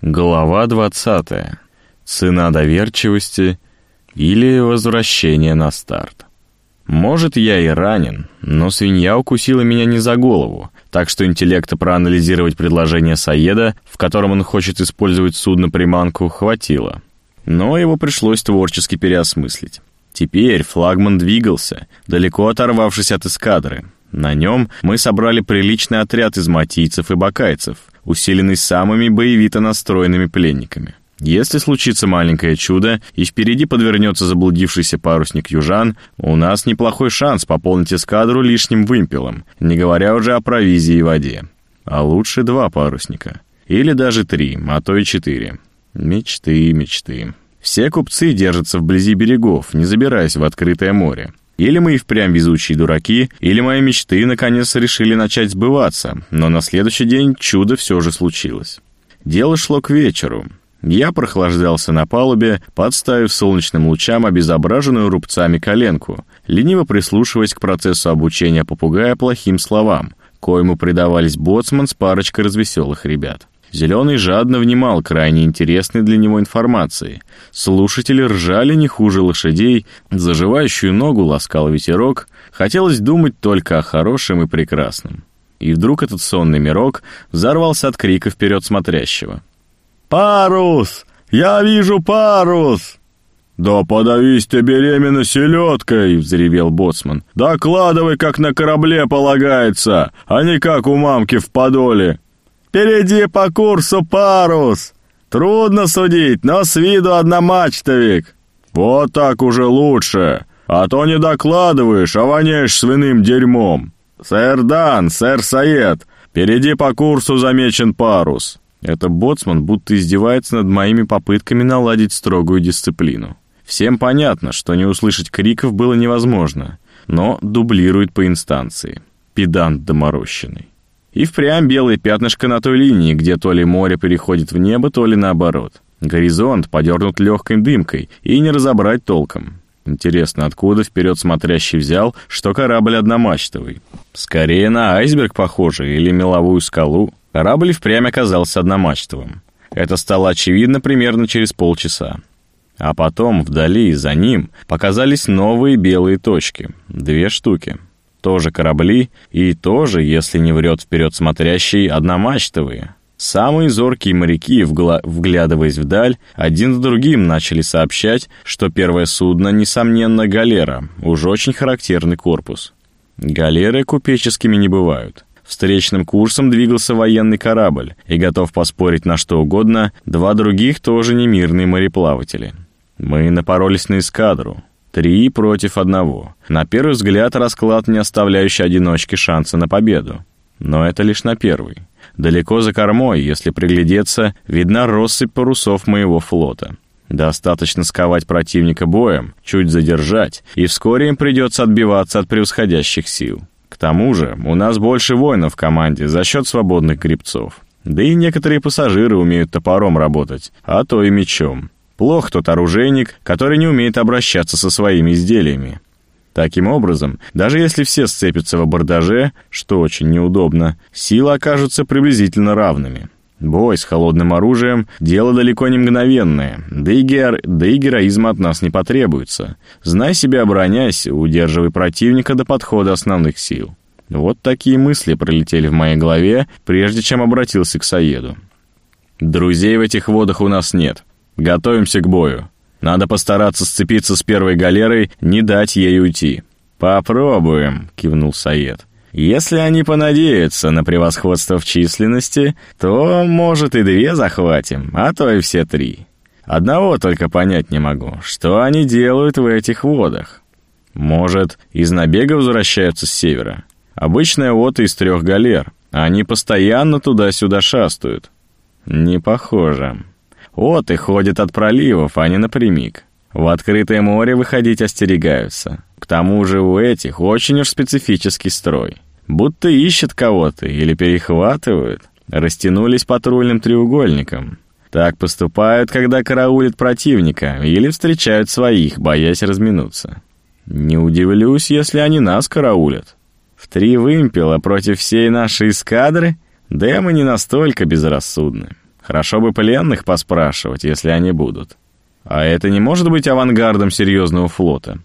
Глава 20. Цена доверчивости или возвращение на старт. Может, я и ранен, но свинья укусила меня не за голову, так что интеллекта проанализировать предложение Саеда, в котором он хочет использовать судно-приманку, хватило. Но его пришлось творчески переосмыслить. Теперь флагман двигался, далеко оторвавшись от эскадры. На нем мы собрали приличный отряд из матийцев и бакайцев, усиленный самыми боевито настроенными пленниками. Если случится маленькое чудо, и впереди подвернется заблудившийся парусник южан, у нас неплохой шанс пополнить эскадру лишним вымпелом, не говоря уже о провизии и воде. А лучше два парусника. Или даже три, а то и четыре. Мечты, мечты. Все купцы держатся вблизи берегов, не забираясь в открытое море. Или мы и впрямь везучие дураки, или мои мечты наконец решили начать сбываться, но на следующий день чудо все же случилось. Дело шло к вечеру. Я прохлаждался на палубе, подставив солнечным лучам обезображенную рубцами коленку, лениво прислушиваясь к процессу обучения попугая плохим словам, коему предавались боцман с парочкой развеселых ребят. Зеленый жадно внимал крайне интересной для него информации. Слушатели ржали не хуже лошадей, заживающую ногу ласкал ветерок, хотелось думать только о хорошем и прекрасном. И вдруг этот сонный мирок взорвался от крика вперед смотрящего. «Парус! Я вижу парус!» «Да подавись ты беременна селедкой!» — взревел боцман. «Докладывай, как на корабле полагается, а не как у мамки в подоле!» Впереди по курсу парус. Трудно судить, но с виду одномачтовик. Вот так уже лучше. А то не докладываешь, а воняешь свиным дерьмом. Сэр Дан, сэр Саед, впереди по курсу замечен парус. Это боцман будто издевается над моими попытками наладить строгую дисциплину. Всем понятно, что не услышать криков было невозможно, но дублирует по инстанции. Педант доморощенный. И впрямь белое пятнышко на той линии, где то ли море переходит в небо, то ли наоборот. Горизонт подернут легкой дымкой, и не разобрать толком. Интересно, откуда вперед смотрящий взял, что корабль одномачтовый? Скорее на айсберг похоже или меловую скалу. Корабль впрямь оказался одномачтовым. Это стало очевидно примерно через полчаса. А потом, вдали, за ним, показались новые белые точки. Две штуки тоже корабли и тоже, если не врет вперед смотрящий, одномачтовые. Самые зоркие моряки, вгла... вглядываясь вдаль, один за другим начали сообщать, что первое судно, несомненно, галера, уж очень характерный корпус. Галеры купеческими не бывают. Встречным курсом двигался военный корабль, и готов поспорить на что угодно, два других тоже не мирные мореплаватели. Мы напоролись на эскадру. Три против одного. На первый взгляд расклад, не оставляющий одиночки шанса на победу. Но это лишь на первый. Далеко за кормой, если приглядеться, видна россыпь парусов моего флота. Достаточно сковать противника боем, чуть задержать, и вскоре им придется отбиваться от превосходящих сил. К тому же у нас больше воинов в команде за счет свободных грибцов. Да и некоторые пассажиры умеют топором работать, а то и мечом. Плох тот оружейник, который не умеет обращаться со своими изделиями. Таким образом, даже если все сцепятся в абордаже, что очень неудобно, силы окажутся приблизительно равными. Бой с холодным оружием — дело далеко не мгновенное, да и, геро... да и героизма от нас не потребуется. Знай себя, обороняйся, удерживай противника до подхода основных сил. Вот такие мысли пролетели в моей голове, прежде чем обратился к Саеду. «Друзей в этих водах у нас нет. Готовимся к бою. Надо постараться сцепиться с первой галерой, не дать ей уйти». «Попробуем», — кивнул Саед. «Если они понадеются на превосходство в численности, то, может, и две захватим, а то и все три. Одного только понять не могу, что они делают в этих водах. Может, из набега возвращаются с севера? Обычная ота из трех галер, они постоянно туда-сюда шастают». «Не похоже», вот и ходят от проливов, а не напрямик. В открытое море выходить остерегаются. К тому же у этих очень уж специфический строй. Будто ищут кого-то или перехватывают. Растянулись патрульным треугольником. Так поступают, когда караулят противника или встречают своих, боясь разминуться. Не удивлюсь, если они нас караулят. В три вымпела против всей нашей эскадры? Да мы не настолько безрассудны. Хорошо бы пленных поспрашивать, если они будут. А это не может быть авангардом серьезного флота?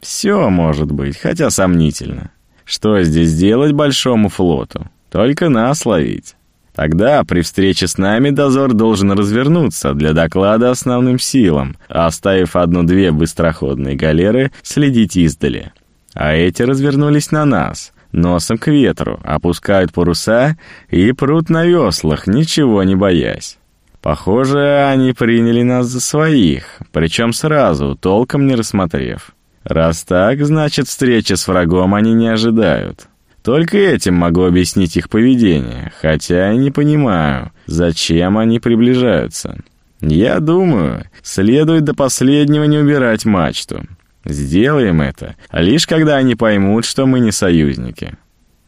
Все может быть, хотя сомнительно. Что здесь делать большому флоту? Только нас ловить. Тогда при встрече с нами дозор должен развернуться для доклада основным силам, оставив одну-две быстроходные галеры следить издали. А эти развернулись на нас, носом к ветру, опускают паруса и прут на веслах, ничего не боясь. Похоже, они приняли нас за своих, причем сразу, толком не рассмотрев. Раз так, значит, встречи с врагом они не ожидают. Только этим могу объяснить их поведение, хотя и не понимаю, зачем они приближаются. Я думаю, следует до последнего не убирать мачту. Сделаем это, лишь когда они поймут, что мы не союзники.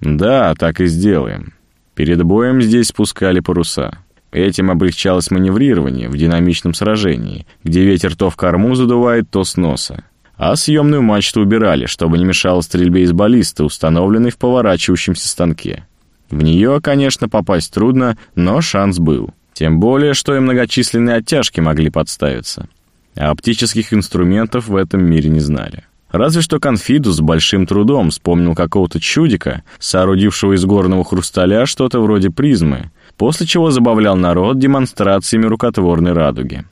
Да, так и сделаем. Перед боем здесь спускали паруса. Этим облегчалось маневрирование в динамичном сражении, где ветер то в корму задувает, то с носа а съемную мачту убирали, чтобы не мешало стрельбе из баллисты, установленной в поворачивающемся станке. В нее, конечно, попасть трудно, но шанс был. Тем более, что и многочисленные оттяжки могли подставиться. А оптических инструментов в этом мире не знали. Разве что Конфидус с большим трудом вспомнил какого-то чудика, соорудившего из горного хрусталя что-то вроде призмы, после чего забавлял народ демонстрациями рукотворной радуги.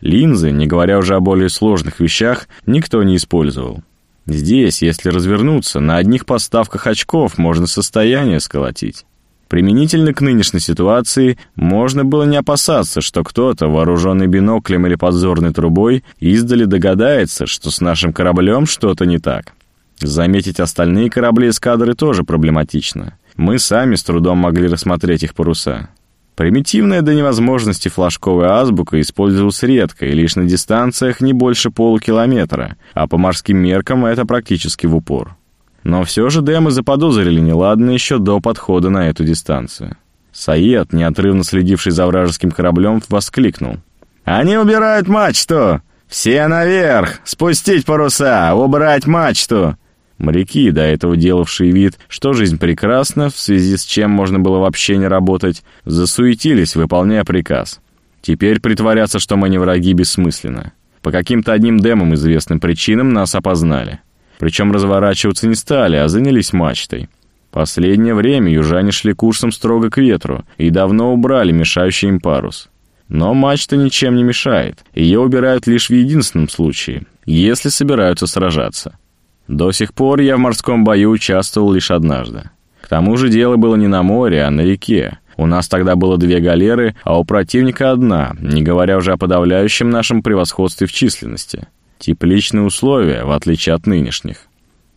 Линзы, не говоря уже о более сложных вещах, никто не использовал. Здесь, если развернуться, на одних поставках очков можно состояние сколотить. Применительно к нынешней ситуации можно было не опасаться, что кто-то, вооруженный биноклем или подзорной трубой, издали догадается, что с нашим кораблем что-то не так. Заметить остальные корабли эскадры тоже проблематично. Мы сами с трудом могли рассмотреть их паруса. Примитивная до невозможности флажковая азбука использовалась редко и лишь на дистанциях не больше полукилометра, а по морским меркам это практически в упор. Но все же Дэмы заподозрили неладно еще до подхода на эту дистанцию. Саед, неотрывно следивший за вражеским кораблем, воскликнул. «Они убирают мачту! Все наверх! Спустить паруса! Убрать мачту!» Моряки, до этого делавшие вид, что жизнь прекрасна, в связи с чем можно было вообще не работать, засуетились, выполняя приказ. Теперь притворяться, что мы не враги, бессмысленно. По каким-то одним демам известным причинам нас опознали. Причем разворачиваться не стали, а занялись мачтой. Последнее время южане шли курсом строго к ветру и давно убрали мешающий им парус. Но мачта ничем не мешает, ее убирают лишь в единственном случае, если собираются сражаться. До сих пор я в морском бою участвовал лишь однажды. К тому же дело было не на море, а на реке. У нас тогда было две галеры, а у противника одна, не говоря уже о подавляющем нашем превосходстве в численности. Тепличные условия, в отличие от нынешних.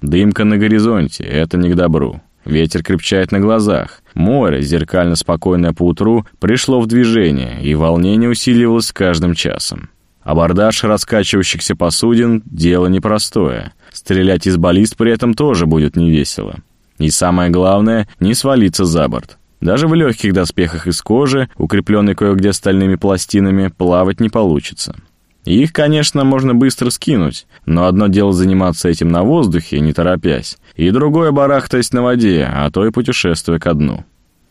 Дымка на горизонте — это не к добру. Ветер крепчает на глазах. Море, зеркально спокойное поутру, пришло в движение, и волнение усиливалось с каждым часом. Абордаж раскачивающихся посудин — дело непростое. Стрелять из баллист при этом тоже будет невесело. И самое главное, не свалиться за борт. Даже в легких доспехах из кожи, укрепленной кое-где стальными пластинами, плавать не получится. Их, конечно, можно быстро скинуть, но одно дело заниматься этим на воздухе, не торопясь, и другое барахтаясь на воде, а то и путешествуя ко дну.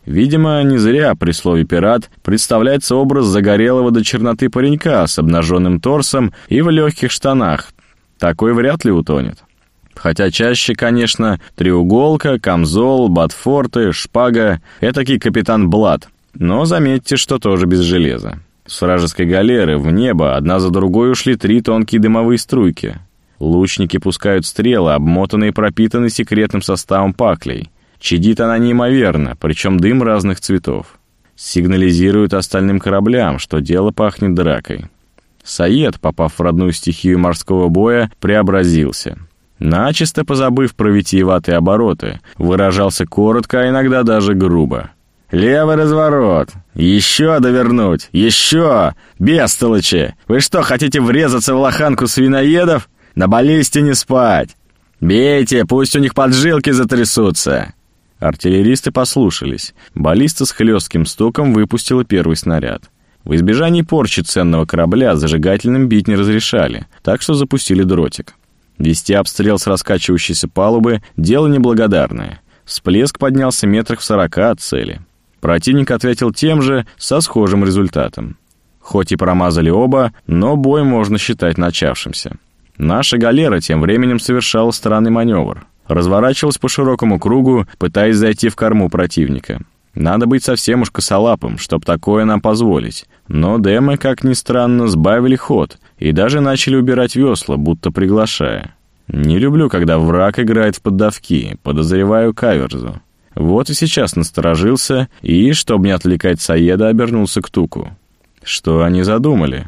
Видимо, не зря при слове «пират» представляется образ загорелого до черноты паренька с обнаженным торсом и в легких штанах, такой вряд ли утонет. Хотя чаще, конечно, треуголка, камзол, ботфорты, шпага — этакий капитан Блад. Но заметьте, что тоже без железа. С вражеской галеры в небо одна за другой ушли три тонкие дымовые струйки. Лучники пускают стрелы, обмотанные и пропитанные секретным составом паклей. Чадит она неимоверно, причем дым разных цветов. Сигнализирует остальным кораблям, что дело пахнет дракой. Саед, попав в родную стихию морского боя, преобразился. Начисто позабыв про витиеватые обороты, выражался коротко, а иногда даже грубо. «Левый разворот! Еще довернуть! Еще! Бестолочи! Вы что, хотите врезаться в лоханку свиноедов? На баллисте не спать! Бейте, пусть у них поджилки затрясутся!» Артиллеристы послушались. Баллиста с хлестким стуком выпустила первый снаряд. В избежании порчи ценного корабля зажигательным бить не разрешали, так что запустили дротик. Вести обстрел с раскачивающейся палубы — дело неблагодарное. Всплеск поднялся метрах в сорока от цели. Противник ответил тем же, со схожим результатом. Хоть и промазали оба, но бой можно считать начавшимся. Наша галера тем временем совершала странный маневр. Разворачивалась по широкому кругу, пытаясь зайти в корму противника. Надо быть совсем уж косолапым, чтоб такое нам позволить. Но демы, как ни странно, сбавили ход и даже начали убирать весла, будто приглашая. Не люблю, когда враг играет в поддавки, подозреваю каверзу. Вот и сейчас насторожился и, чтобы не отвлекать Саеда, обернулся к Туку. Что они задумали?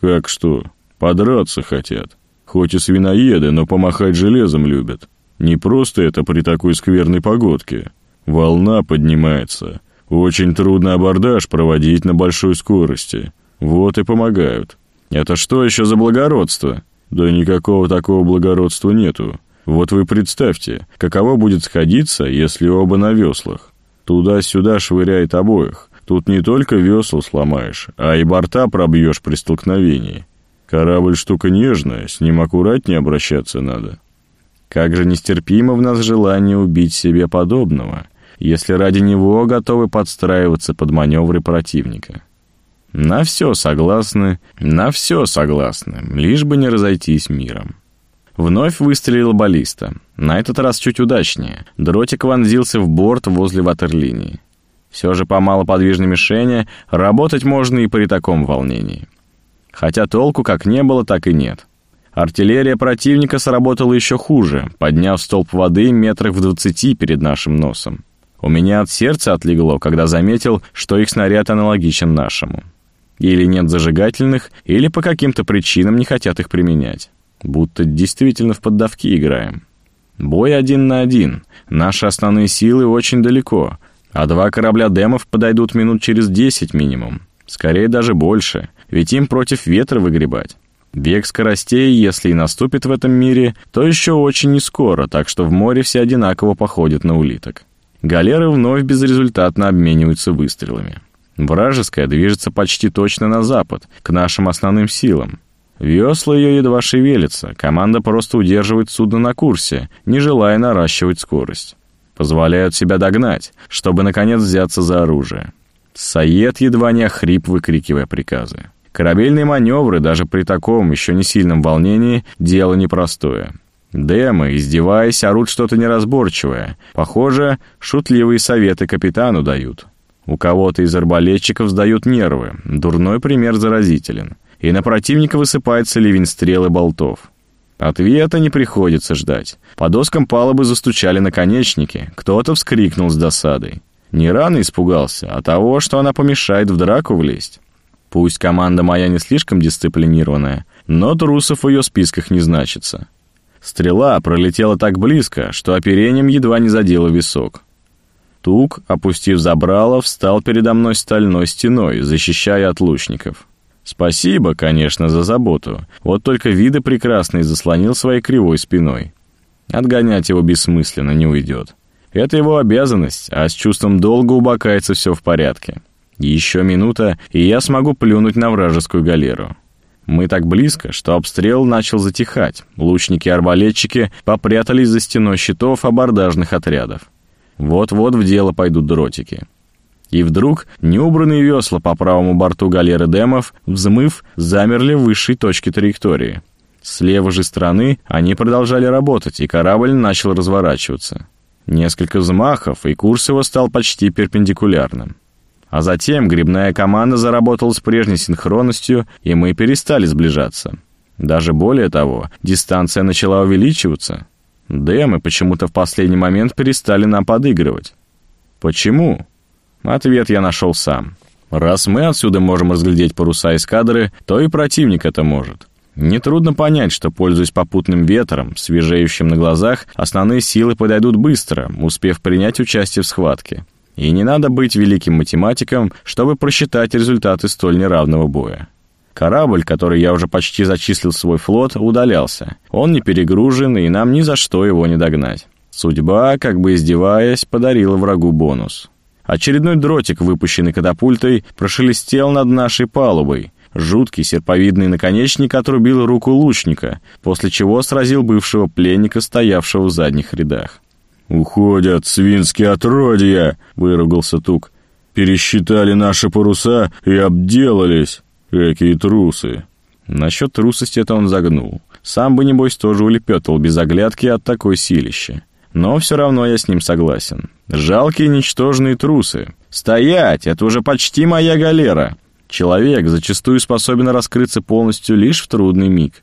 Как что? Подраться хотят. Хоть и свиноеды, но помахать железом любят. Не просто это при такой скверной погодке. Волна поднимается. Очень трудно абордаж проводить на большой скорости. Вот и помогают. Это что еще за благородство? Да никакого такого благородства нету. Вот вы представьте, каково будет сходиться, если оба на веслах. Туда-сюда швыряет обоих. Тут не только весла сломаешь, а и борта пробьешь при столкновении. Корабль штука нежная, с ним аккуратнее обращаться надо. Как же нестерпимо в нас желание убить себе подобного, если ради него готовы подстраиваться под маневры противника. На все согласны, на все согласны, лишь бы не разойтись миром. Вновь выстрелила баллиста. На этот раз чуть удачнее. Дротик вонзился в борт возле ватерлинии. Все же по малоподвижной мишени работать можно и при таком волнении. Хотя толку как не было, так и нет. Артиллерия противника сработала еще хуже, подняв столб воды метрах в двадцати перед нашим носом. У меня от сердца отлегло, когда заметил, что их снаряд аналогичен нашему. Или нет зажигательных, или по каким-то причинам не хотят их применять. Будто действительно в поддавки играем. Бой один на один. Наши основные силы очень далеко, а два корабля демов подойдут минут через десять минимум. Скорее даже больше, ведь им против ветра выгребать. Век скоростей, если и наступит в этом мире, то еще очень не скоро, так что в море все одинаково походят на улиток. Галеры вновь безрезультатно обмениваются выстрелами. Вражеская движется почти точно на запад, к нашим основным силам. Весла ее едва шевелятся, команда просто удерживает судно на курсе, не желая наращивать скорость. Позволяют себя догнать, чтобы, наконец, взяться за оружие. Саед едва не охрип, выкрикивая приказы. Корабельные маневры, даже при таком еще не сильном волнении, дело непростое. Демы, издеваясь, орут что-то неразборчивое. Похоже, шутливые советы капитану дают. У кого-то из арбалетчиков сдают нервы, дурной пример заразителен. И на противника высыпается ливень стрел и болтов. Ответа не приходится ждать. По доскам палубы застучали наконечники, кто-то вскрикнул с досадой. Не рано испугался, а того, что она помешает в драку влезть. Пусть команда моя не слишком дисциплинированная, но трусов в ее списках не значится. Стрела пролетела так близко, что оперением едва не задела висок. Тук, опустив забрало, встал передо мной стальной стеной, защищая от лучников. Спасибо, конечно, за заботу. Вот только виды прекрасный заслонил своей кривой спиной. Отгонять его бессмысленно не уйдет. Это его обязанность, а с чувством долга у бакайца все в порядке. Еще минута, и я смогу плюнуть на вражескую галеру. Мы так близко, что обстрел начал затихать. Лучники и арбалетчики попрятались за стеной щитов абордажных отрядов. Вот-вот в дело пойдут дротики. И вдруг неубранные весла по правому борту галеры Демов, взмыв, замерли в высшей точке траектории. С левой же стороны они продолжали работать, и корабль начал разворачиваться. Несколько взмахов, и курс его стал почти перпендикулярным. А затем грибная команда заработала с прежней синхронностью, и мы перестали сближаться. Даже более того, дистанция начала увеличиваться. Демы почему-то в последний момент перестали нам подыгрывать. Почему? Ответ я нашел сам. Раз мы отсюда можем разглядеть паруса эскадры, то и противник это может. Нетрудно понять, что, пользуясь попутным ветром, свежеющим на глазах, основные силы подойдут быстро, успев принять участие в схватке. И не надо быть великим математиком, чтобы просчитать результаты столь неравного боя. Корабль, который я уже почти зачислил в свой флот, удалялся. Он не перегружен, и нам ни за что его не догнать. Судьба, как бы издеваясь, подарила врагу бонус. Очередной дротик, выпущенный катапультой, прошелестел над нашей палубой. Жуткий серповидный наконечник отрубил руку лучника, после чего сразил бывшего пленника, стоявшего в задних рядах. «Уходят, свинские отродья!» — выругался Тук. пересчитали наши паруса и обделались. Какие трусы!» Насчет трусости это он загнул. Сам бы, небось, тоже улепетывал без оглядки от такой силища. Но все равно я с ним согласен. Жалкие ничтожные трусы. Стоять! Это уже почти моя галера. Человек зачастую способен раскрыться полностью лишь в трудный миг.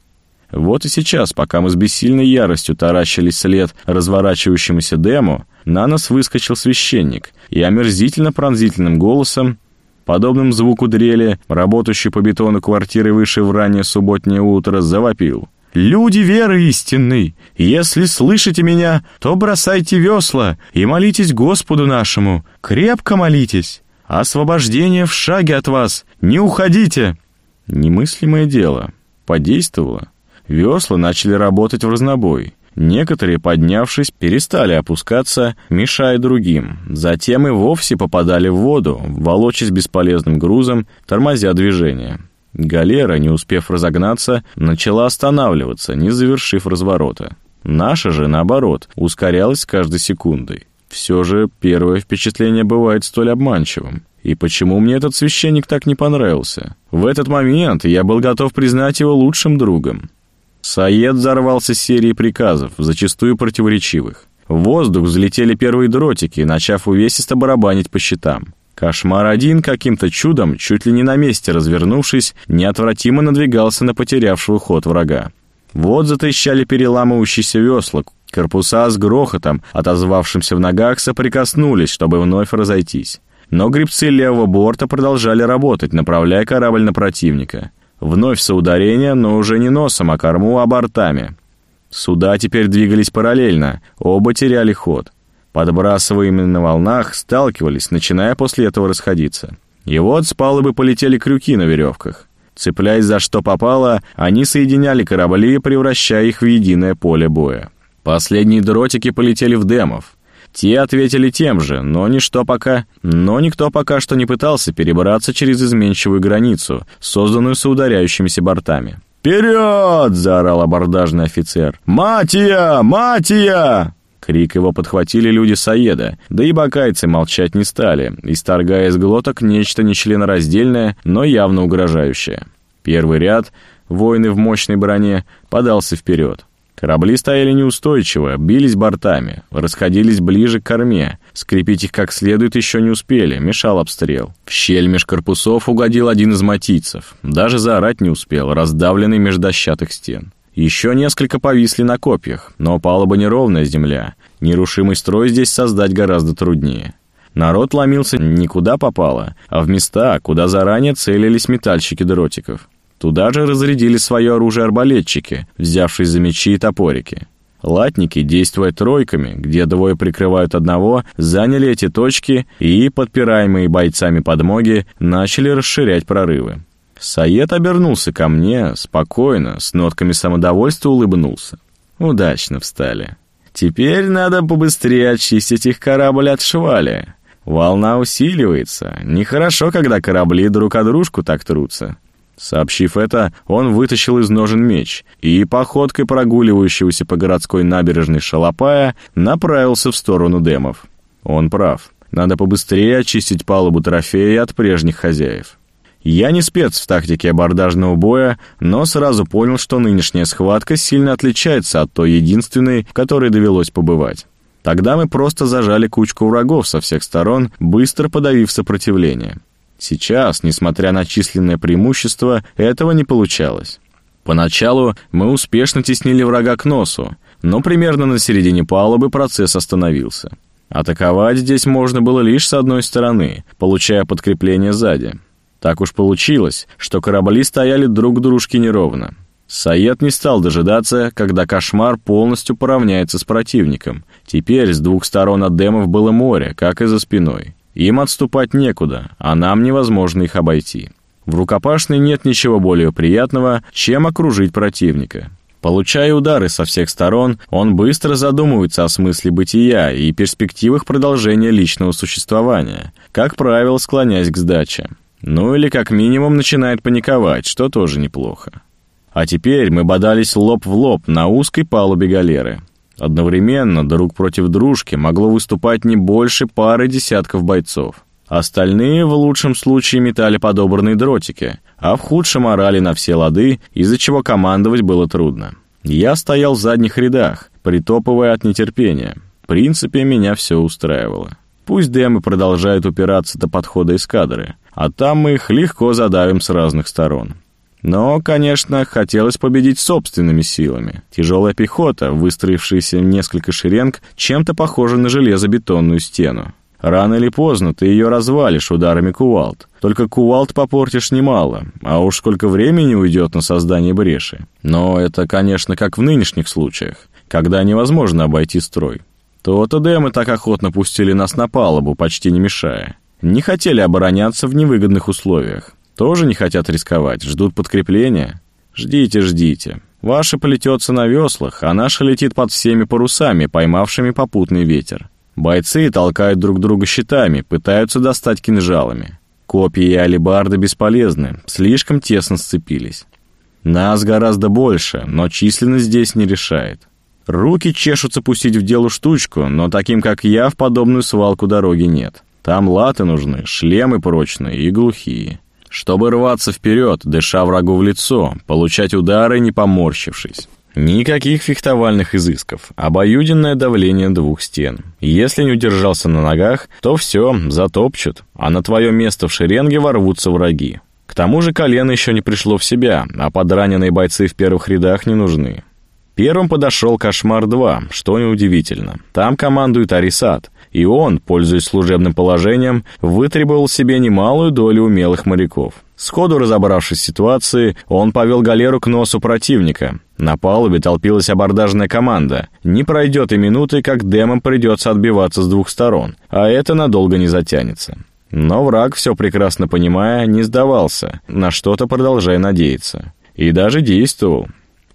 Вот и сейчас, пока мы с бессильной яростью таращились след разворачивающемуся дему, на нас выскочил священник и омерзительно-пронзительным голосом, подобным звуку дрели, работающей по бетону квартиры выше в раннее субботнее утро, завопил. «Люди веры истинной, если слышите меня, то бросайте весла и молитесь Господу нашему, крепко молитесь. Освобождение в шаге от вас, не уходите!» Немыслимое дело. Подействовало. Весла начали работать в разнобой. Некоторые, поднявшись, перестали опускаться, мешая другим. Затем и вовсе попадали в воду, волочась бесполезным грузом, тормозя движение. Галера, не успев разогнаться, начала останавливаться, не завершив разворота. Наша же, наоборот, ускорялась каждой секундой. Все же первое впечатление бывает столь обманчивым. И почему мне этот священник так не понравился? В этот момент я был готов признать его лучшим другом. Саед взорвался серией приказов, зачастую противоречивых. В воздух взлетели первые дротики, начав увесисто барабанить по щитам. Кошмар-1 каким-то чудом, чуть ли не на месте развернувшись, неотвратимо надвигался на потерявшего ход врага. Вот затрещали переламывающиеся весла, корпуса с грохотом, отозвавшимся в ногах, соприкоснулись, чтобы вновь разойтись. Но грибцы левого борта продолжали работать, направляя корабль на противника. Вновь соударение, но уже не носом, а корму, а бортами. Суда теперь двигались параллельно, оба теряли ход. Подбрасываемые на волнах сталкивались, начиная после этого расходиться. И вот с палубы полетели крюки на веревках. Цепляясь за что попало, они соединяли корабли, превращая их в единое поле боя. Последние дротики полетели в демов. Те ответили тем же, но ничто пока... Но никто пока что не пытался перебраться через изменчивую границу, созданную соударяющимися бортами. «Вперед!» — заорал абордажный офицер. «Матия! Матия!» Крик его подхватили люди Саеда, да и бакайцы молчать не стали, исторгая из глоток нечто нечленораздельное, но явно угрожающее. Первый ряд, воины в мощной броне, подался вперед. Корабли стояли неустойчиво, бились бортами, расходились ближе к корме. Скрепить их как следует еще не успели, мешал обстрел. В щель меж корпусов угодил один из матийцев. Даже заорать не успел, раздавленный меж дощатых стен. Еще несколько повисли на копьях, но палуба неровная земля. Нерушимый строй здесь создать гораздо труднее. Народ ломился не куда попало, а в места, куда заранее целились метальщики дротиков. Туда же разрядили свое оружие арбалетчики, взявшись за мечи и топорики. Латники, действуя тройками, где двое прикрывают одного, заняли эти точки и, подпираемые бойцами подмоги, начали расширять прорывы. Саед обернулся ко мне, спокойно, с нотками самодовольства улыбнулся. Удачно встали. Теперь надо побыстрее очистить их корабль от швали. Волна усиливается. Нехорошо, когда корабли друг о дружку так трутся. Сообщив это, он вытащил из ножен меч и, походкой прогуливающегося по городской набережной шалопая, направился в сторону демов. Он прав. Надо побыстрее очистить палубу трофея от прежних хозяев. Я не спец в тактике абордажного боя, но сразу понял, что нынешняя схватка сильно отличается от той единственной, в которой довелось побывать. Тогда мы просто зажали кучку врагов со всех сторон, быстро подавив сопротивление. Сейчас, несмотря на численное преимущество, этого не получалось. Поначалу мы успешно теснили врага к носу, но примерно на середине палубы процесс остановился. Атаковать здесь можно было лишь с одной стороны, получая подкрепление сзади. Так уж получилось, что корабли стояли друг к дружке неровно. Саед не стал дожидаться, когда кошмар полностью поравняется с противником. Теперь с двух сторон от демов было море, как и за спиной. Им отступать некуда, а нам невозможно их обойти. В рукопашной нет ничего более приятного, чем окружить противника. Получая удары со всех сторон, он быстро задумывается о смысле бытия и перспективах продолжения личного существования, как правило, склоняясь к сдаче. Ну или как минимум начинает паниковать, что тоже неплохо. А теперь мы бодались лоб в лоб на узкой палубе галеры. Одновременно друг против дружки могло выступать не больше пары десятков бойцов. Остальные в лучшем случае метали подобранные дротики, а в худшем орали на все лады, из-за чего командовать было трудно. Я стоял в задних рядах, притопывая от нетерпения. В принципе, меня все устраивало. Пусть демы продолжают упираться до подхода эскадры, а там мы их легко задавим с разных сторон. Но, конечно, хотелось победить собственными силами. Тяжелая пехота, выстроившаяся несколько шеренг, чем-то похожа на железобетонную стену. Рано или поздно ты ее развалишь ударами кувалд. Только кувалд попортишь немало, а уж сколько времени уйдет на создание бреши. Но это, конечно, как в нынешних случаях, когда невозможно обойти строй. То-то демы так охотно пустили нас на палубу, почти не мешая. Не хотели обороняться в невыгодных условиях. Тоже не хотят рисковать, ждут подкрепления. Ждите, ждите. Ваша полетется на веслах, а наша летит под всеми парусами, поймавшими попутный ветер. Бойцы толкают друг друга щитами, пытаются достать кинжалами. Копья и алебарды бесполезны, слишком тесно сцепились. Нас гораздо больше, но численность здесь не решает. Руки чешутся пустить в дело штучку, но таким, как я, в подобную свалку дороги нет. Там латы нужны, шлемы прочные и глухие чтобы рваться вперед, дыша врагу в лицо, получать удары, не поморщившись. Никаких фехтовальных изысков, обоюденное давление двух стен. Если не удержался на ногах, то все, затопчут, а на твое место в шеренге ворвутся враги. К тому же колено еще не пришло в себя, а подраненные бойцы в первых рядах не нужны. Первым подошел «Кошмар-2», что неудивительно. Там командует Арисат, и он, пользуясь служебным положением, вытребовал себе немалую долю умелых моряков. Сходу разобравшись с ситуацией, он повел галеру к носу противника. На палубе толпилась абордажная команда. Не пройдет и минуты, как демам придется отбиваться с двух сторон, а это надолго не затянется. Но враг, все прекрасно понимая, не сдавался, на что-то продолжая надеяться. И даже действовал.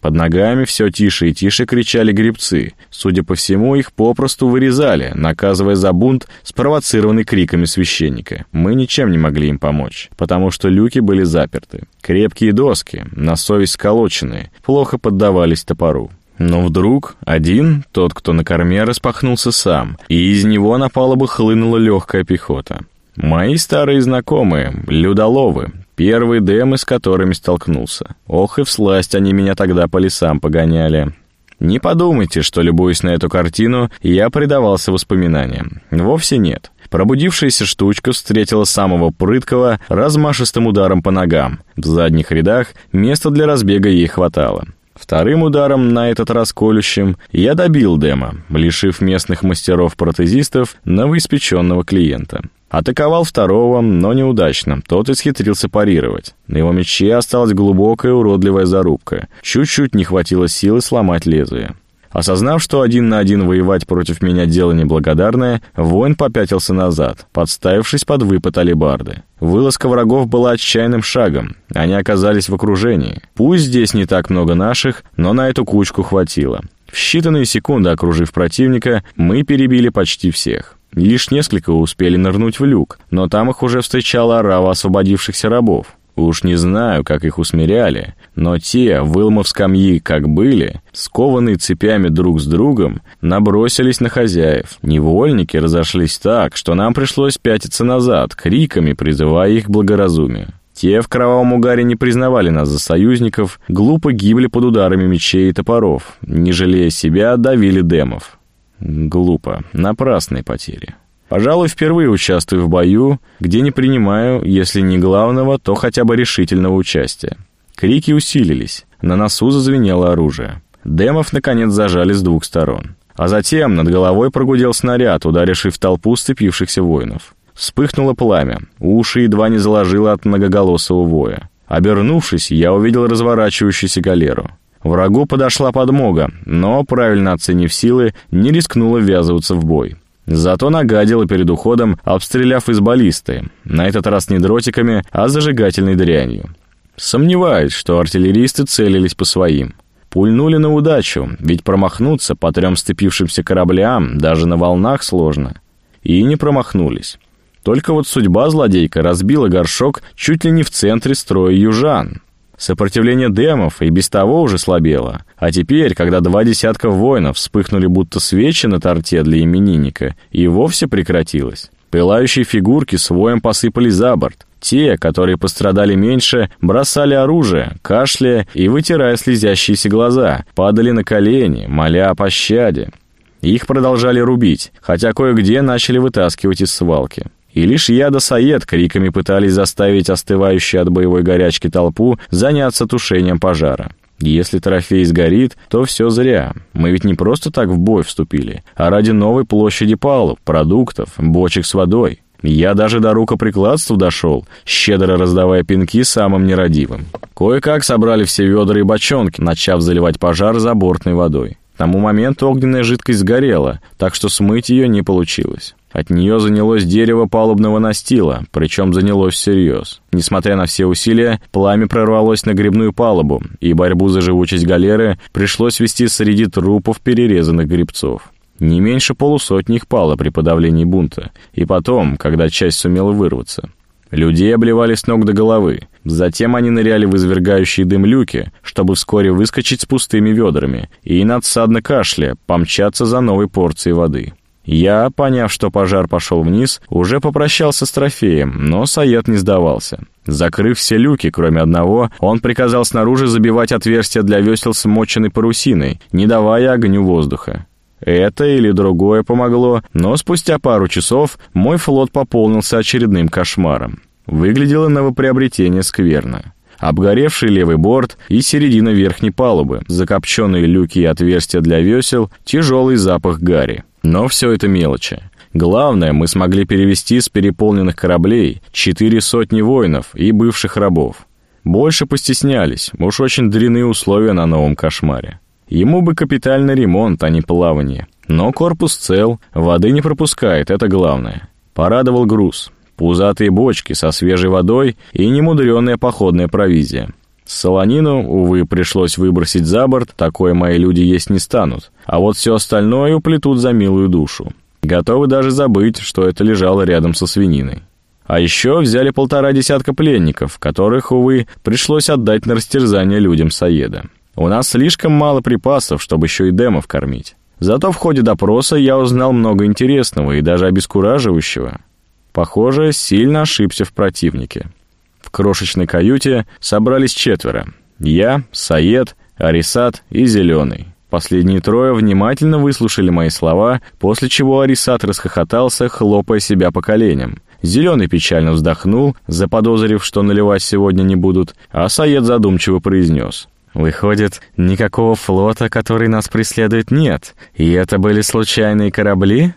Под ногами все тише и тише кричали грибцы. Судя по всему, их попросту вырезали, наказывая за бунт, спровоцированный криками священника. Мы ничем не могли им помочь, потому что люки были заперты. Крепкие доски, на совесть сколоченные, плохо поддавались топору. Но вдруг один, тот, кто на корме, распахнулся сам, и из него на палубу хлынула легкая пехота. Мои старые знакомые, людоловы, Первые демы, с которыми столкнулся. Ох и всласть они меня тогда по лесам погоняли. Не подумайте, что, любуясь на эту картину, я предавался воспоминаниям. Вовсе нет. Пробудившаяся штучка встретила самого прыткого размашистым ударом по ногам. В задних рядах места для разбега ей хватало. Вторым ударом, на этот раз колющим, я добил Дема, лишив местных мастеров-протезистов новоиспеченного клиента. Атаковал второго, но неудачно. Тот исхитрился парировать. На его мече осталась глубокая уродливая зарубка. Чуть-чуть не хватило силы сломать лезвие. Осознав, что один на один воевать против меня дело неблагодарное, воин попятился назад, подставившись под выпад алебарды. Вылазка врагов была отчаянным шагом. Они оказались в окружении. Пусть здесь не так много наших, но на эту кучку хватило. В считанные секунды, окружив противника, мы перебили почти всех. Лишь несколько успели нырнуть в люк, но там их уже встречала орава освободившихся рабов. Уж не знаю, как их усмиряли, но те, выломав скамьи, как были, скованные цепями друг с другом, набросились на хозяев. Невольники разошлись так, что нам пришлось пятиться назад, криками призывая их к благоразумию. Те в кровавом угаре не признавали нас за союзников, глупо гибли под ударами мечей и топоров, не жалея себя, давили демов. Глупо. Напрасные потери. Пожалуй, впервые участвую в бою, где не принимаю, если не главного, то хотя бы решительного участия. Крики усилились. На носу зазвенело оружие. Демов, наконец, зажали с двух сторон. А затем над головой прогудел снаряд, ударивший в толпу сцепившихся воинов. Вспыхнуло пламя. Уши едва не заложило от многоголосого воя. Обернувшись, я увидел разворачивающуюся галеру. Врагу подошла подмога, но, правильно оценив силы, не рискнула ввязываться в бой. Зато нагадила перед уходом, обстреляв из баллисты, на этот раз не дротиками, а зажигательной дрянью. Сомневаюсь, что артиллеристы целились по своим. Пульнули на удачу, ведь промахнуться по трем сцепившимся кораблям даже на волнах сложно. И не промахнулись. Только вот судьба злодейка разбила горшок чуть ли не в центре строя южан. Сопротивление демов и без того уже слабело. А теперь, когда два десятка воинов вспыхнули будто свечи на торте для именинника, и вовсе прекратилось. Пылающие фигурки с воем посыпались за борт. Те, которые пострадали меньше, бросали оружие, кашляя и вытирая слезящиеся глаза, падали на колени, моля о пощаде. Их продолжали рубить, хотя кое-где начали вытаскивать из свалки. И лишь я да Саед криками пытались заставить остывающую от боевой горячки толпу заняться тушением пожара. Если трофей сгорит, то все зря. Мы ведь не просто так в бой вступили, а ради новой площади палуб, продуктов, бочек с водой. Я даже до рукоприкладства дошел, щедро раздавая пинки самым нерадивым. Кое-как собрали все ведра и бочонки, начав заливать пожар забортной водой. К тому моменту огненная жидкость сгорела, так что смыть ее не получилось. От нее занялось дерево палубного настила, причем занялось всерьез. Несмотря на все усилия, пламя прорвалось на грибную палубу, и борьбу за живучесть галеры пришлось вести среди трупов перерезанных грибцов. Не меньше полусотни их пало при подавлении бунта, и потом, когда часть сумела вырваться. Людей обливали с ног до головы. Затем они ныряли в извергающие дым люки, чтобы вскоре выскочить с пустыми ведрами и, надсадно кашля, помчаться за новой порцией воды. Я, поняв, что пожар пошел вниз, уже попрощался с трофеем, но Саед не сдавался. Закрыв все люки, кроме одного, он приказал снаружи забивать отверстия для весел смоченной парусиной, не давая огню воздуха. Это или другое помогло, но спустя пару часов мой флот пополнился очередным кошмаром. Выглядело новоприобретение скверно. Обгоревший левый борт и середина верхней палубы, закопченные люки и отверстия для весел, тяжелый запах гари. Но все это мелочи. Главное, мы смогли перевести с переполненных кораблей четыре сотни воинов и бывших рабов. Больше постеснялись, уж очень дряные условия на новом кошмаре. Ему бы капитальный ремонт, а не плавание. Но корпус цел, воды не пропускает, это главное. Порадовал груз. Пузатые бочки со свежей водой и немудреная походная провизия. Солонину, увы, пришлось выбросить за борт, такое мои люди есть не станут. А вот все остальное уплетут за милую душу. Готовы даже забыть, что это лежало рядом со свининой. А еще взяли полтора десятка пленников, которых, увы, пришлось отдать на растерзание людям Саеда. У нас слишком мало припасов, чтобы еще и демов кормить. Зато в ходе допроса я узнал много интересного и даже обескураживающего. Похоже, сильно ошибся в противнике крошечной каюте собрались четверо. Я, Саед, Арисат и Зеленый. Последние трое внимательно выслушали мои слова, после чего Арисат расхохотался, хлопая себя по коленям. Зеленый печально вздохнул, заподозрив, что наливать сегодня не будут, а Саед задумчиво произнес. «Выходит, никакого флота, который нас преследует, нет, и это были случайные корабли?»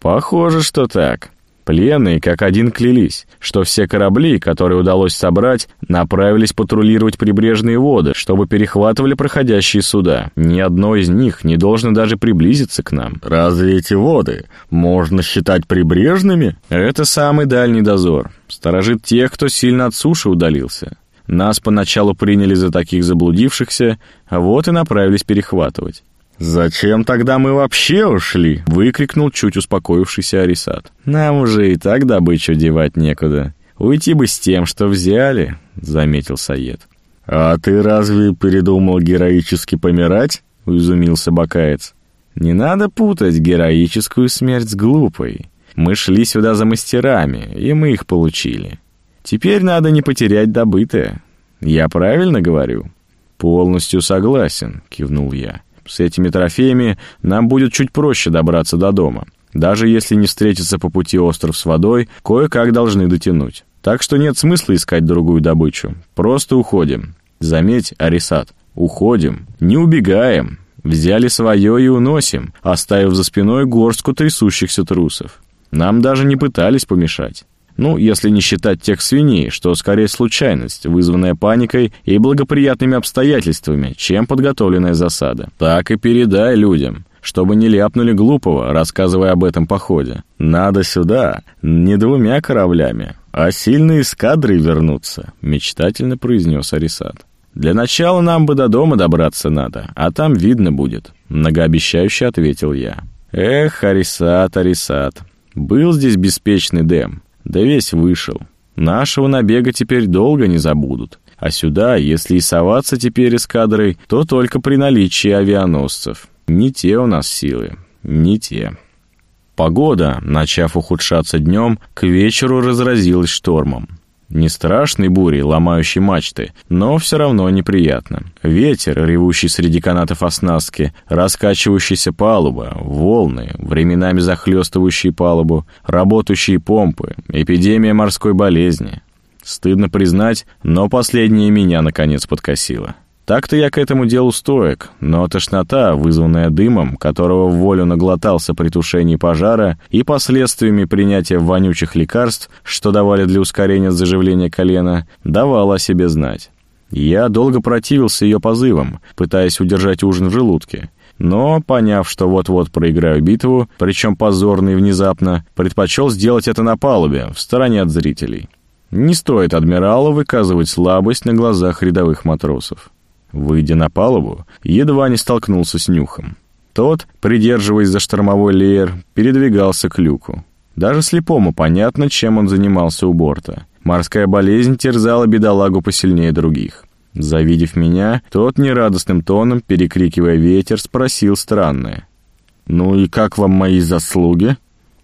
«Похоже, что так. Пленные как один клялись, что все корабли, которые удалось собрать, направились патрулировать прибрежные воды, чтобы перехватывали проходящие суда. Ни одно из них не должно даже приблизиться к нам. Разве эти воды можно считать прибрежными? Это самый дальний дозор. Сторожит тех, кто сильно от суши удалился. Нас поначалу приняли за таких заблудившихся, а вот и направились перехватывать. «Зачем тогда мы вообще ушли?» — выкрикнул чуть успокоившийся Арисат. «Нам уже и так добычу девать некуда. Уйти бы с тем, что взяли», — заметил Саед. «А ты разве передумал героически помирать?» — изумился Бакаец. «Не надо путать героическую смерть с глупой. Мы шли сюда за мастерами, и мы их получили. Теперь надо не потерять добытое. Я правильно говорю?» «Полностью согласен», — кивнул я. С этими трофеями нам будет чуть проще добраться до дома. Даже если не встретиться по пути остров с водой, кое-как должны дотянуть. Так что нет смысла искать другую добычу. Просто уходим. Заметь, Арисат, уходим, не убегаем. Взяли свое и уносим, оставив за спиной горстку трясущихся трусов. Нам даже не пытались помешать. Ну, если не считать тех свиней, что скорее случайность, вызванная паникой и благоприятными обстоятельствами, чем подготовленная засада. Так и передай людям, чтобы не ляпнули глупого, рассказывая об этом походе. Надо сюда не двумя кораблями, а сильной эскадрой вернуться, мечтательно произнес Арисат. «Для начала нам бы до дома добраться надо, а там видно будет», — многообещающе ответил я. «Эх, Арисат, Арисат, был здесь беспечный Дэм, да весь вышел. Нашего набега теперь долго не забудут. А сюда, если и соваться теперь эскадрой, то только при наличии авианосцев. Не те у нас силы, не те. Погода, начав ухудшаться днем, к вечеру разразилась штормом. Не страшной бурей, ломающей мачты, но все равно неприятно. Ветер, ревущий среди канатов оснастки, раскачивающаяся палуба, волны, временами захлестывающие палубу, работающие помпы, эпидемия морской болезни. Стыдно признать, но последнее меня наконец подкосило. Так-то я к этому делу стоек, но тошнота, вызванная дымом, которого в волю наглотался при тушении пожара, и последствиями принятия вонючих лекарств, что давали для ускорения заживления колена, давала о себе знать. Я долго противился ее позывам, пытаясь удержать ужин в желудке, но, поняв, что вот-вот проиграю битву, причем позорно и внезапно, предпочел сделать это на палубе, в стороне от зрителей. Не стоит адмиралу выказывать слабость на глазах рядовых матросов. Выйдя на палубу, едва не столкнулся с Нюхом. Тот, придерживаясь за штормовой леер, передвигался к люку. Даже слепому понятно, чем он занимался у борта. Морская болезнь терзала бедолагу посильнее других. Завидев меня, тот нерадостным тоном, перекрикивая ветер, спросил странное. «Ну и как вам мои заслуги?»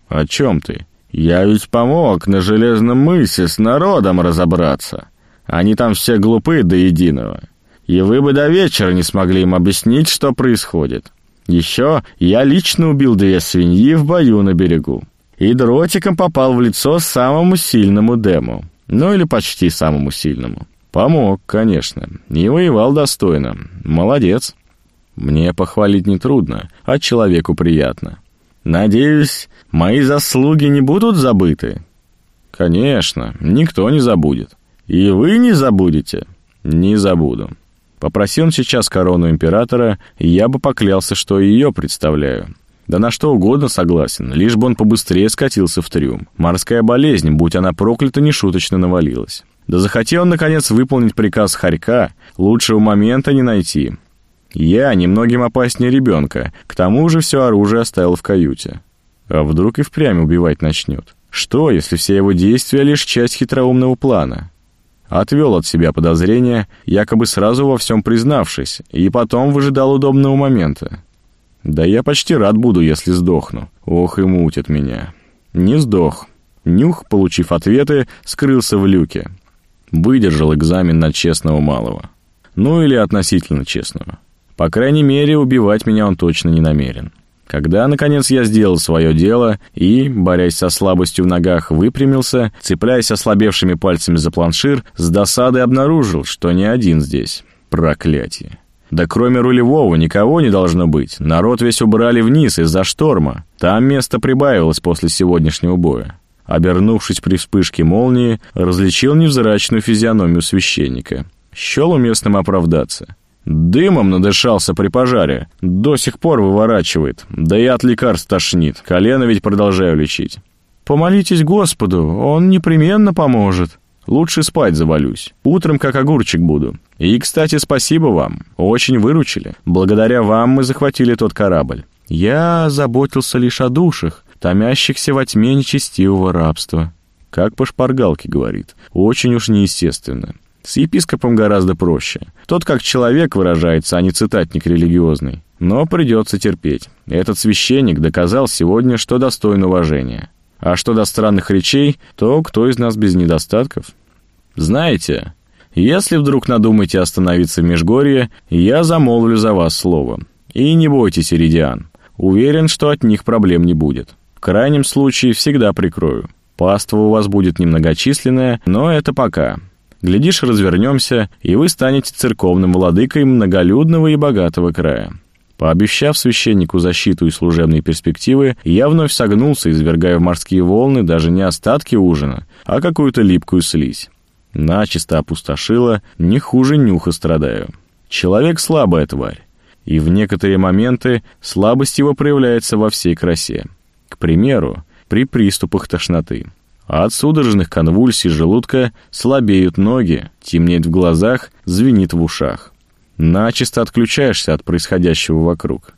«О чем ты?» «Я ведь помог на железном мысе с народом разобраться. Они там все глупы до единого и вы бы до вечера не смогли им объяснить, что происходит. Еще я лично убил две свиньи в бою на берегу. И дротиком попал в лицо самому сильному Дему. Ну или почти самому сильному. Помог, конечно. И воевал достойно. Молодец. Мне похвалить нетрудно, а человеку приятно. Надеюсь, мои заслуги не будут забыты? Конечно, никто не забудет. И вы не забудете? Не забуду. Попроси он сейчас корону императора, и я бы поклялся, что ее представляю. Да на что угодно согласен, лишь бы он побыстрее скатился в трюм. Морская болезнь, будь она проклята, нешуточно навалилась. Да захотел он, наконец, выполнить приказ Харька, лучшего момента не найти. Я немногим опаснее ребенка, к тому же все оружие оставил в каюте. А вдруг и впрямь убивать начнет? Что, если все его действия лишь часть хитроумного плана? Отвел от себя подозрения, якобы сразу во всем признавшись, и потом выжидал удобного момента. Да я почти рад буду, если сдохну. Ох и мутит меня. Не сдох. Нюх, получив ответы, скрылся в люке. Выдержал экзамен на честного малого. Ну или относительно честного. По крайней мере, убивать меня он точно не намерен. Когда, наконец, я сделал свое дело и, борясь со слабостью в ногах, выпрямился, цепляясь ослабевшими пальцами за планшир, с досадой обнаружил, что не один здесь. Проклятие. Да кроме рулевого никого не должно быть. Народ весь убрали вниз из-за шторма. Там место прибавилось после сегодняшнего боя. Обернувшись при вспышке молнии, различил невзрачную физиономию священника. Счел уместным оправдаться. Дымом надышался при пожаре. До сих пор выворачивает. Да и от лекарств тошнит. Колено ведь продолжаю лечить. Помолитесь Господу, он непременно поможет. Лучше спать завалюсь. Утром как огурчик буду. И, кстати, спасибо вам. Очень выручили. Благодаря вам мы захватили тот корабль. Я заботился лишь о душах, томящихся во тьме нечестивого рабства. Как по шпаргалке говорит. Очень уж неестественно. С епископом гораздо проще. Тот как человек выражается, а не цитатник религиозный. Но придется терпеть. Этот священник доказал сегодня, что достоин уважения. А что до странных речей, то кто из нас без недостатков? Знаете, если вдруг надумаете остановиться в Межгорье, я замолвлю за вас слово. И не бойтесь, Иридиан. Уверен, что от них проблем не будет. В крайнем случае всегда прикрою. Паства у вас будет немногочисленная, но это пока. Глядишь, развернемся, и вы станете церковным владыкой многолюдного и богатого края». Пообещав священнику защиту и служебные перспективы, я вновь согнулся, извергая в морские волны даже не остатки ужина, а какую-то липкую слизь. Начисто опустошила, не хуже нюха страдаю. Человек слабая тварь, и в некоторые моменты слабость его проявляется во всей красе. К примеру, при приступах тошноты от судорожных конвульсий желудка слабеют ноги, темнеет в глазах, звенит в ушах. Начисто отключаешься от происходящего вокруг.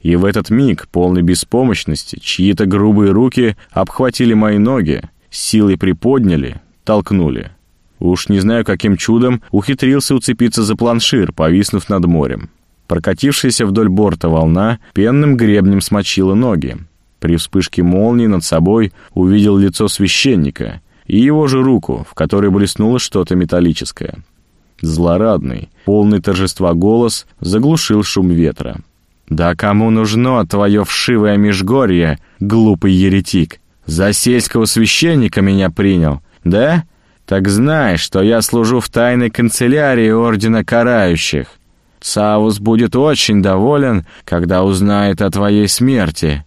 И в этот миг, полной беспомощности, чьи-то грубые руки обхватили мои ноги, силой приподняли, толкнули. Уж не знаю, каким чудом ухитрился уцепиться за планшир, повиснув над морем. Прокатившаяся вдоль борта волна пенным гребнем смочила ноги. При вспышке молнии над собой увидел лицо священника и его же руку, в которой блеснуло что-то металлическое. Злорадный, полный торжества голос заглушил шум ветра. «Да кому нужно твое вшивое межгорье, глупый еретик? За сельского священника меня принял, да? Так знай, что я служу в тайной канцелярии Ордена Карающих. Саус будет очень доволен, когда узнает о твоей смерти».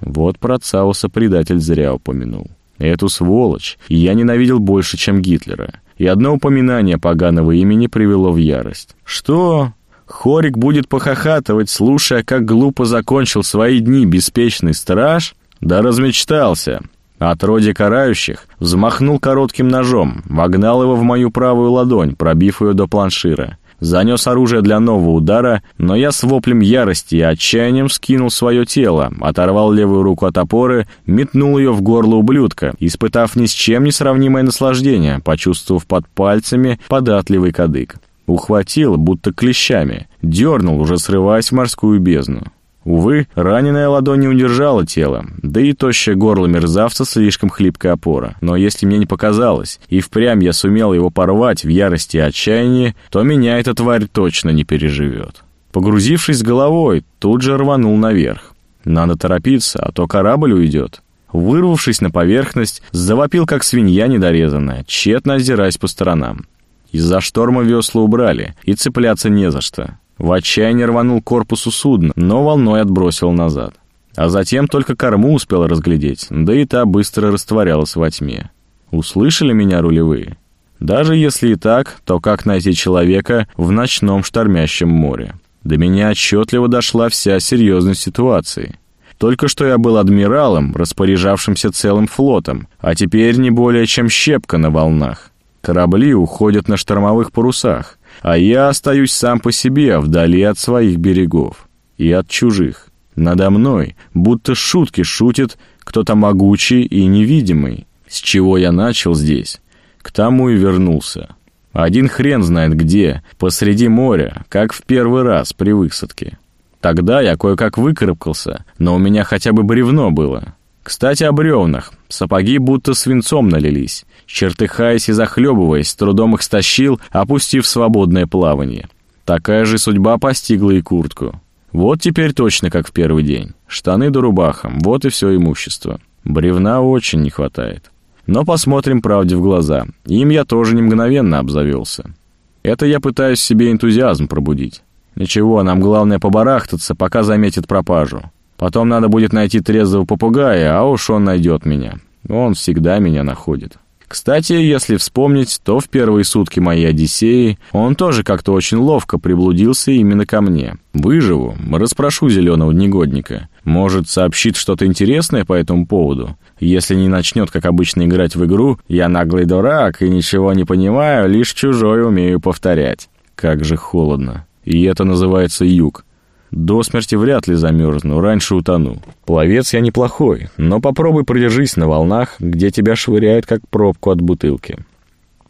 Вот про Цауса предатель зря упомянул. Эту сволочь я ненавидел больше, чем Гитлера. И одно упоминание поганого имени привело в ярость. «Что? Хорик будет похохатывать, слушая, как глупо закончил свои дни беспечный страж? Да размечтался!» Отродье карающих взмахнул коротким ножом, вогнал его в мою правую ладонь, пробив ее до планшира занес оружие для нового удара, но я с воплем ярости и отчаянием скинул свое тело, оторвал левую руку от опоры, метнул ее в горло ублюдка, испытав ни с чем не сравнимое наслаждение, почувствовав под пальцами податливый кадык. Ухватил, будто клещами, дернул, уже срываясь в морскую бездну. Увы, раненая ладонь не удержала тело, да и тощее горло мерзавца слишком хлипкая опора. Но если мне не показалось, и впрямь я сумел его порвать в ярости и отчаянии, то меня эта тварь точно не переживет. Погрузившись головой, тут же рванул наверх. Надо торопиться, а то корабль уйдет. Вырвавшись на поверхность, завопил, как свинья недорезанная, тщетно озираясь по сторонам. Из-за шторма весла убрали, и цепляться не за что. В отчаянии рванул корпусу судна, но волной отбросил назад. А затем только корму успел разглядеть, да и та быстро растворялась во тьме. Услышали меня рулевые? Даже если и так, то как найти человека в ночном штормящем море? До меня отчетливо дошла вся серьезность ситуации. Только что я был адмиралом, распоряжавшимся целым флотом, а теперь не более чем щепка на волнах. Корабли уходят на штормовых парусах, а я остаюсь сам по себе, вдали от своих берегов и от чужих. Надо мной, будто шутки шутит кто-то могучий и невидимый. С чего я начал здесь, к тому и вернулся. Один хрен знает где, посреди моря, как в первый раз при высадке. Тогда я кое-как выкарабкался, но у меня хотя бы бревно было. Кстати, о бревнах. Сапоги будто свинцом налились. Чертыхаясь и захлебываясь, трудом их стащил, опустив свободное плавание. Такая же судьба постигла и куртку. Вот теперь точно как в первый день. Штаны до рубаха, вот и все имущество. Бревна очень не хватает. Но посмотрим правде в глаза. Им я тоже не мгновенно обзавелся. Это я пытаюсь себе энтузиазм пробудить. Ничего, нам главное побарахтаться, пока заметит пропажу. Потом надо будет найти трезвого попугая, а уж он найдет меня. Он всегда меня находит. Кстати, если вспомнить, то в первые сутки моей Одиссеи он тоже как-то очень ловко приблудился именно ко мне. Выживу, расспрошу зеленого негодника. Может, сообщит что-то интересное по этому поводу. Если не начнет, как обычно, играть в игру, я наглый дурак и ничего не понимаю, лишь чужой умею повторять. Как же холодно. И это называется юг. До смерти вряд ли замерзну, раньше утону. Пловец я неплохой, но попробуй продержись на волнах, где тебя швыряет, как пробку от бутылки.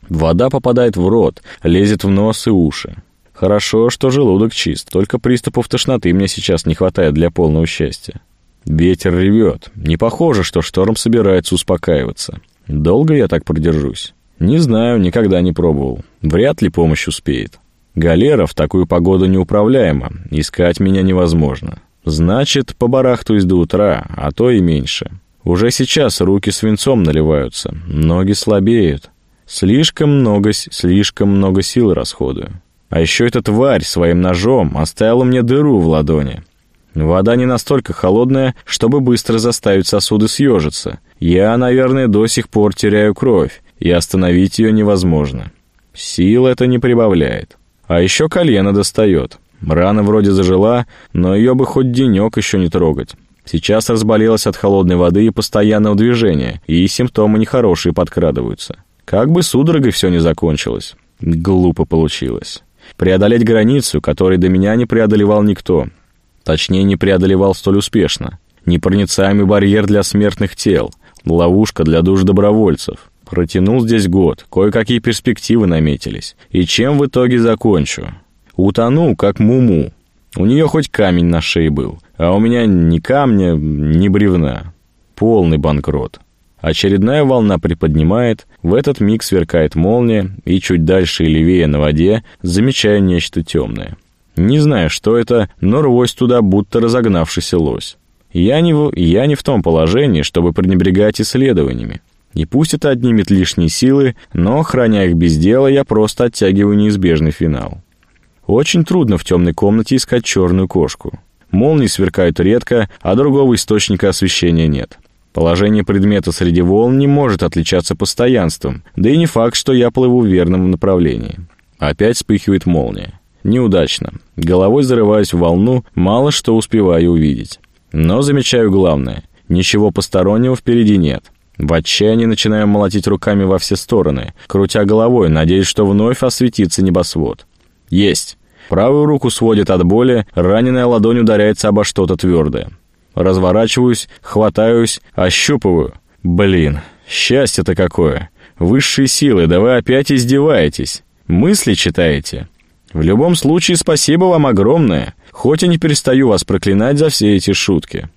Вода попадает в рот, лезет в нос и уши. Хорошо, что желудок чист, только приступов тошноты мне сейчас не хватает для полного счастья. Ветер ревет. Не похоже, что шторм собирается успокаиваться. Долго я так продержусь? Не знаю, никогда не пробовал. Вряд ли помощь успеет. Галера в такую погоду неуправляема, искать меня невозможно. Значит, побарахтаюсь до утра, а то и меньше. Уже сейчас руки свинцом наливаются, ноги слабеют. Слишком много, слишком много сил расходую. А еще эта тварь своим ножом оставила мне дыру в ладони. Вода не настолько холодная, чтобы быстро заставить сосуды съежиться. Я, наверное, до сих пор теряю кровь, и остановить ее невозможно. Сил это не прибавляет. А еще колено достает. Рана вроде зажила, но ее бы хоть денек еще не трогать. Сейчас разболелась от холодной воды и постоянного движения, и симптомы нехорошие подкрадываются. Как бы судорогой все не закончилось. Глупо получилось. Преодолеть границу, которой до меня не преодолевал никто. Точнее, не преодолевал столь успешно. Непроницаемый барьер для смертных тел. Ловушка для душ добровольцев. Протянул здесь год, кое-какие перспективы наметились. И чем в итоге закончу? Утону, как муму. У нее хоть камень на шее был, а у меня ни камня, ни бревна. Полный банкрот. Очередная волна приподнимает, в этот миг сверкает молния, и чуть дальше и левее на воде замечаю нечто темное. Не знаю, что это, но рвусь туда, будто разогнавшийся лось. Я не, в, я не в том положении, чтобы пренебрегать исследованиями. И пусть это отнимет лишние силы, но, храня их без дела, я просто оттягиваю неизбежный финал. Очень трудно в темной комнате искать черную кошку. Молнии сверкают редко, а другого источника освещения нет. Положение предмета среди волн не может отличаться постоянством, да и не факт, что я плыву в верном направлении. Опять вспыхивает молния. Неудачно. Головой зарываюсь в волну, мало что успеваю увидеть. Но замечаю главное. Ничего постороннего впереди нет. В отчаянии начинаю молотить руками во все стороны, крутя головой, надеясь, что вновь осветится небосвод. Есть. Правую руку сводит от боли, раненая ладонь ударяется обо что-то твердое. Разворачиваюсь, хватаюсь, ощупываю. Блин, счастье-то какое. Высшие силы, да вы опять издеваетесь. Мысли читаете? В любом случае, спасибо вам огромное, хоть и не перестаю вас проклинать за все эти шутки.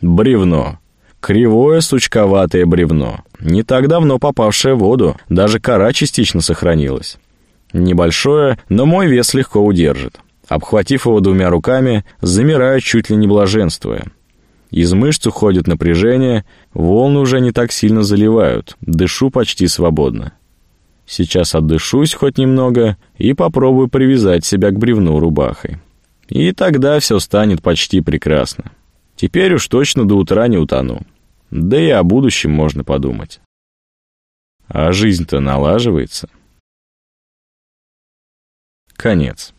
Бревно. Кривое сучковатое бревно. Не так давно попавшее в воду, даже кора частично сохранилась. Небольшое, но мой вес легко удержит. Обхватив его двумя руками, замираю чуть ли не блаженствуя. Из мышц уходит напряжение, волны уже не так сильно заливают, дышу почти свободно. Сейчас отдышусь хоть немного и попробую привязать себя к бревну рубахой. И тогда все станет почти прекрасно. Теперь уж точно до утра не утону. Да и о будущем можно подумать. А жизнь-то налаживается. Конец.